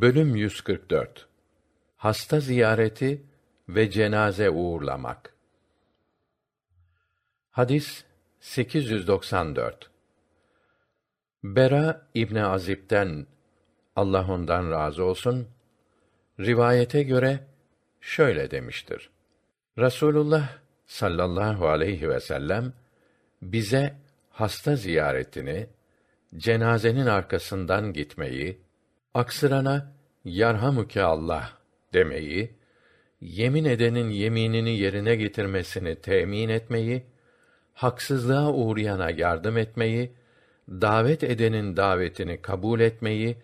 Bölüm 144 Hasta ziyareti ve cenaze uğurlamak. Hadis 894. Bera İbni Azib'den Allah ondan razı olsun rivayete göre şöyle demiştir. Rasulullah sallallahu aleyhi ve sellem bize hasta ziyaretini, cenazenin arkasından gitmeyi, aksırana yarhamüke Allah demeyi, yemin edenin yeminini yerine getirmesini temin etmeyi, haksızlığa uğrayana yardım etmeyi, davet edenin davetini kabul etmeyi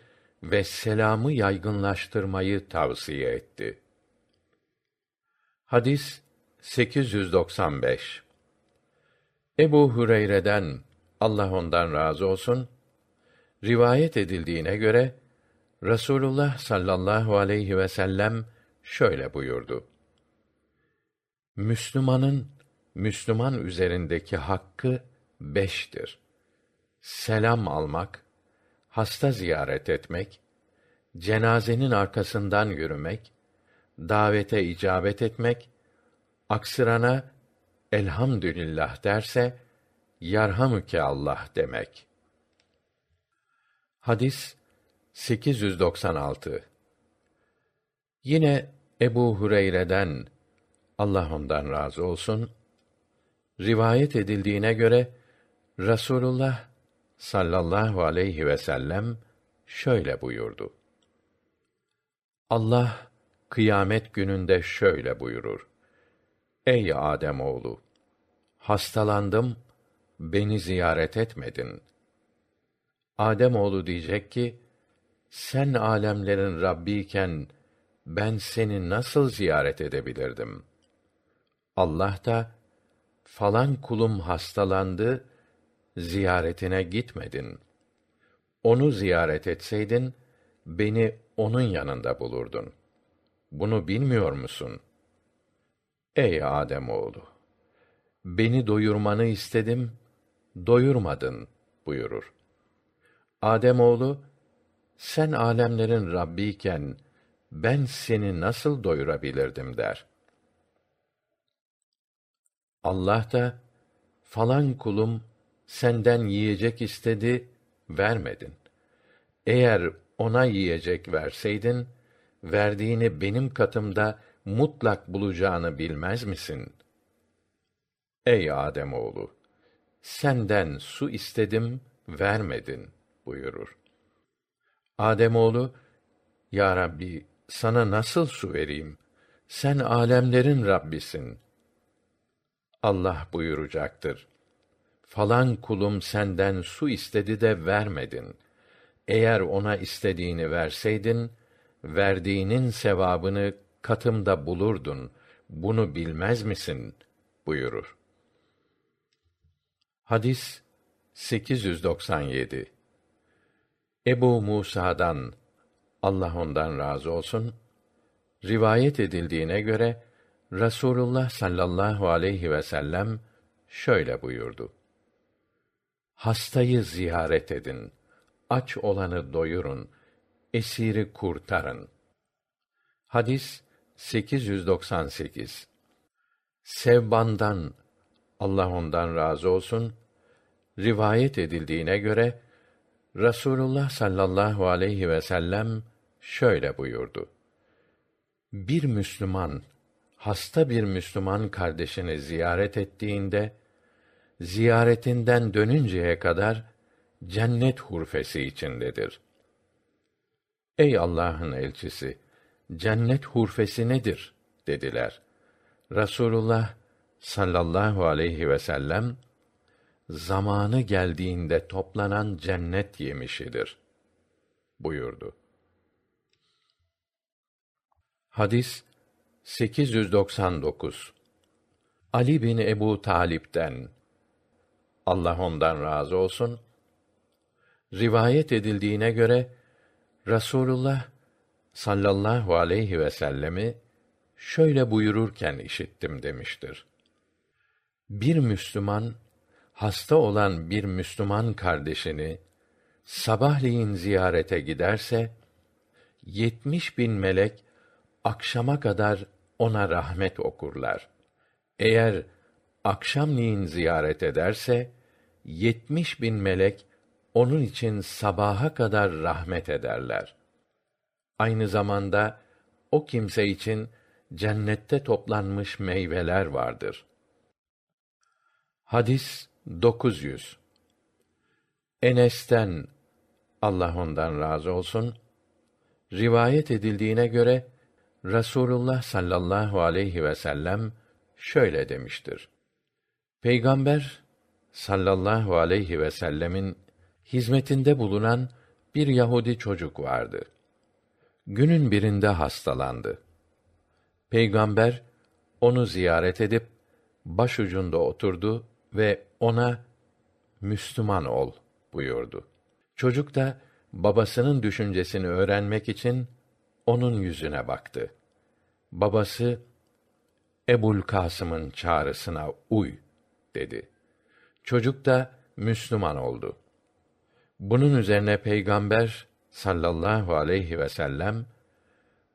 ve selamı yaygınlaştırmayı tavsiye etti. Hadis 895 Ebu Hureyre'den Allah ondan razı olsun rivayet edildiğine göre Rasulullah sallallahu aleyhi ve sellem şöyle buyurdu. Müslümanın Müslüman üzerindeki hakkı beştir. Selam almak, hasta ziyaret etmek, cenazenin arkasından yürümek, davete icabet etmek, aksırana elhamdülillah derse yarhamüke Allah demek. Hadis 896 Yine Ebu Hureyre'den Allah ondan razı olsun rivayet edildiğine göre Rasulullah sallallahu aleyhi ve sellem şöyle buyurdu. Allah kıyamet gününde şöyle buyurur. Ey Adem oğlu, hastalandım, beni ziyaret etmedin. Adem oğlu diyecek ki, sen alemlerin Rabbiyken ben seni nasıl ziyaret edebilirdim? Allah da falan kulum hastalandı, ziyaretine gitmedin. Onu ziyaret etseydin beni onun yanında bulurdun. Bunu bilmiyor musun? Ey Adem oğlu, beni doyurmanı istedim, doyurmadın buyurur. Adem oğlu sen alemlerin Rabbiyken ben seni nasıl doyurabilirdim der. Allah da falan kulum senden yiyecek istedi, vermedin. Eğer ona yiyecek verseydin, verdiğini benim katımda mutlak bulacağını bilmez misin? Ey Adem oğlu, senden su istedim, vermedin buyurur. Ademoğlu, Ya Rabbi, sana nasıl su vereyim? Sen alemlerin Rabbisin. Allah buyuracaktır. Falan kulum senden su istedi de vermedin. Eğer ona istediğini verseydin, verdiğinin sevabını katımda bulurdun. Bunu bilmez misin? buyurur. Hadis 897 Ebu Musa'dan Allah ondan razı olsun rivayet edildiğine göre Rasulullah sallallahu aleyhi ve sellem şöyle buyurdu. Hastayı ziyaret edin, aç olanı doyurun, esiri kurtarın. Hadis 898 Sevbandan Allah ondan razı olsun rivayet edildiğine göre Rasulullah sallallahu aleyhi ve sellem şöyle buyurdu. Bir Müslüman hasta bir Müslüman kardeşini ziyaret ettiğinde ziyaretinden dönünceye kadar cennet hurfesi içindedir. Ey Allah'ın elçisi, cennet hurfesi nedir? dediler. Rasulullah sallallahu aleyhi ve sellem zamanı geldiğinde toplanan cennet yemişidir buyurdu. Hadis 899 Ali bin Ebu Talip'ten Allah ondan razı olsun rivayet edildiğine göre Rasulullah sallallahu aleyhi ve sellemi şöyle buyururken işittim demiştir. Bir Müslüman hasta olan bir Müslüman kardeşini sabahleyin ziyarete giderse yetmiş bin melek akşama kadar ona rahmet okurlar. Eğer akşamleyin ziyaret ederse, yetmiş bin melek onun için sabaha kadar rahmet ederler. Aynı zamanda o kimse için cennette toplanmış meyveler vardır. Hadis 900 Enes'ten Allah ondan razı olsun rivayet edildiğine göre Rasulullah sallallahu aleyhi ve sellem şöyle demiştir. Peygamber sallallahu aleyhi ve sellemin hizmetinde bulunan bir Yahudi çocuk vardı. Günün birinde hastalandı. Peygamber onu ziyaret edip başucunda oturdu ve ona Müslüman ol buyurdu. Çocuk da babasının düşüncesini öğrenmek için onun yüzüne baktı. Babası Ebul Kasım'ın çağrısına uy dedi. Çocuk da Müslüman oldu. Bunun üzerine Peygamber sallallahu aleyhi ve sellem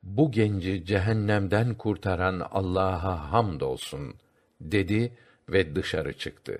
bu genci cehennemden kurtaran Allah'a hamdolsun dedi ve dışarı çıktı.